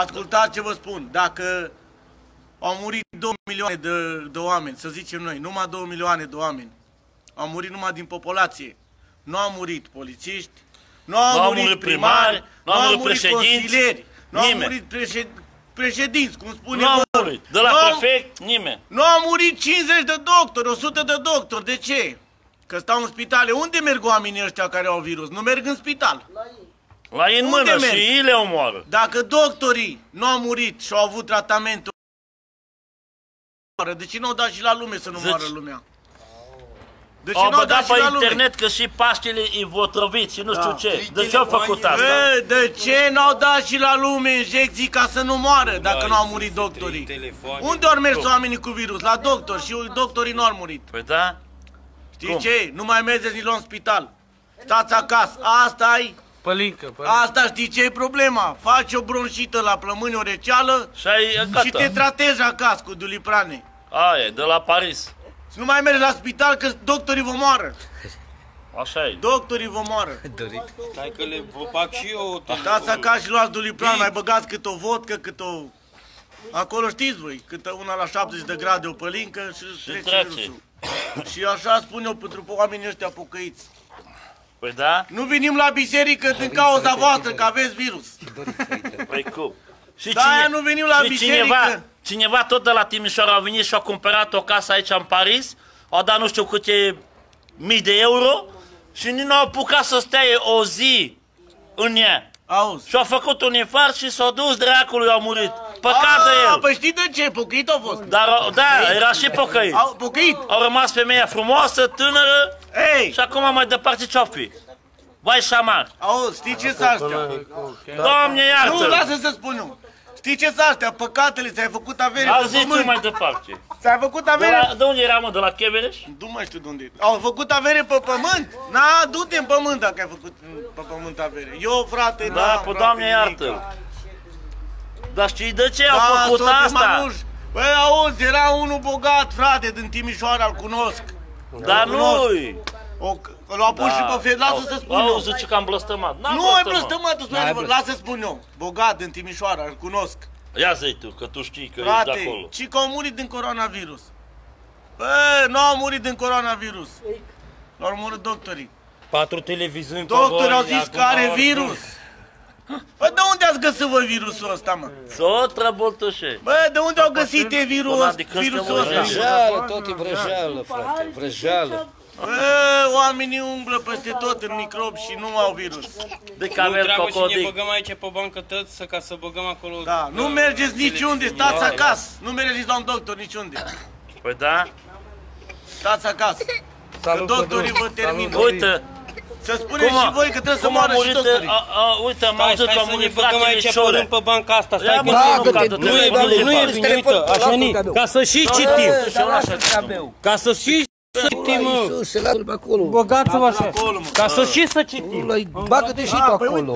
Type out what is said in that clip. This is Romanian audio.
Ascultați ce vă spun. Dacă au murit 2 milioane de, de oameni, să zicem noi, numai 2 milioane de oameni, au murit numai din populație. Nu au murit polițiști, nu au, Nu au murit, murit primari, primari, nu au murit președinți, consilieri, nu au nimeni. murit președ, președinți, cum spune Nu au bă. murit. De la Nu au- prefect, nimeni. Nu au murit 50 de doctori, 100 de doctori. De ce? Că stau în spitale. Unde merg oamenii ăștia care au virus? Nu merg în spital. La ei în Unde mână merg? și ei le omoară. Dacă doctorii nu au murit și au avut tratamentul, de ce nu au dat și la lume să nu Zici- moară lumea? De ce Au nu au băgat dat și pe la lume? internet că și Paștele e votrăvit și nu știu Da. ce. De ce au făcut asta? Bă, de ce n-au dat și la lume injecții ca să nu moară dacă nu au murit doctorii? telefoane. Unde au mers oamenii cu virus? La doctor și doctorii nu au murit. Păi da? Știți Cum? ce? Nu mai mergeți nici la un spital. Stați acasă. Asta ai Pălincă, pălincă. Asta știi ce e problema? Faci o bronșită la plămâni, o receală Și ai și te gata. tratezi acasă cu duliprane. Aia, de la Paris. Și nu mai mergi la spital că doctorii vă moară. Așa e. Doctorii vă moară. Stai că le vă fac și eu. Stați acasă și luați dulipran, mai băgați cât o vodcă, cât o... Acolo știți voi, cât una la 70 de grade o pălincă și, trece trece. virusul. Și așa spun eu pentru oamenii ăștia pocăiți. Păi da? Nu venim la biserică din cauza voastră că aveți virus. Păi cum? Și De-aia nu venim la și biserică. cineva, cineva tot de la Timișoara a venit și a cumpărat o casă aici în Paris, a dat nu știu câte mii de euro și nu au apucat să stea o zi în ea. Auzi. Și-a făcut un infart și s-a dus dracului, a murit. Păcat de Ah, el. Păi știi de ce? Pocăit a fost. Dar, da, era și pocăit. Au, pocăit. Au rămas femeia frumoasă, tânără Ei, și acum mai departe ce-o fi? Vai șamar. auzi, știi ce s-a astea? Doamne Nu, iartă! lasă să spun eu. Știi ce s-a astea? Păcatele, ți-ai făcut avere A pe zi tu pământ. mai departe. Ți-ai făcut De, avere... la, de unde era, mă? De la Chevereș? Nu mai știu de unde e. Au făcut avere pe pământ? Na, du-te în pământ dacă ai făcut pe pământ avere. Eu, frate, Da, n-am, pe frate, Doamne nimic. iartă Dar știi de ce au Da, făcut soții asta? mamuși. Băi, auzi, era unul bogat, frate, din Timișoara, îl cunosc. Dar nu-i O, l-au pus și pe fel, lasă să spun eu. Auzi, zice că am blăstămat N-am Nu ai blăstămat. blăstămat, tu spune adevăr. lasă să spun eu. Bogat din Timișoara, îl cunosc. Ia zi tu, că tu știi că ești de Frate, acolo ci că au murit din coronavirus. Bă, nu au murit din coronavirus. Au murit doctorii. Patru televiziuni pe Doctorii voi, au zis acum că are au- virus. Bă, de unde ați găsit voi virusul ăsta, mă? S-o trăbultușe Bă, de unde au găsit e virus, Adică virusul ăsta ăsta? Vrăjeală, tot e vrăjeală, frate, vrăjeală. Bă, oamenii umblă peste tot în microbi și nu au virus. De Nu cavel treabă și ne cocodic băgăm aici pe bancă tăți, să ca să băgăm acolo... Da, nu uh, mergeți niciunde, televiziuni. stați acasă. Nu mergeți la un doctor niciunde. Păi da? Stați acasă. Că Salut, doctorii vă Salut. termină. Uite, Să spuneți cum și a, voi că trebuie să cum a moară și murit, doctorii. a, a, uite, am Stai, auzit stai că a să ne murit băgăm fratele aici pe Șore rând pe banca asta, Ia, stai mă, că nu, nu, că du-te, nu nu e trebuie bine, nu e departe. bine, uite, așa ni, ca să și citim, Și eu așa ca să și să citim, mă. Iisuse, lasă-l pe acolo. Băgați-vă așa, Acolo, mă. ca să și să citim. Ăla-i- Bagă-te și tu Ah, păi acolo.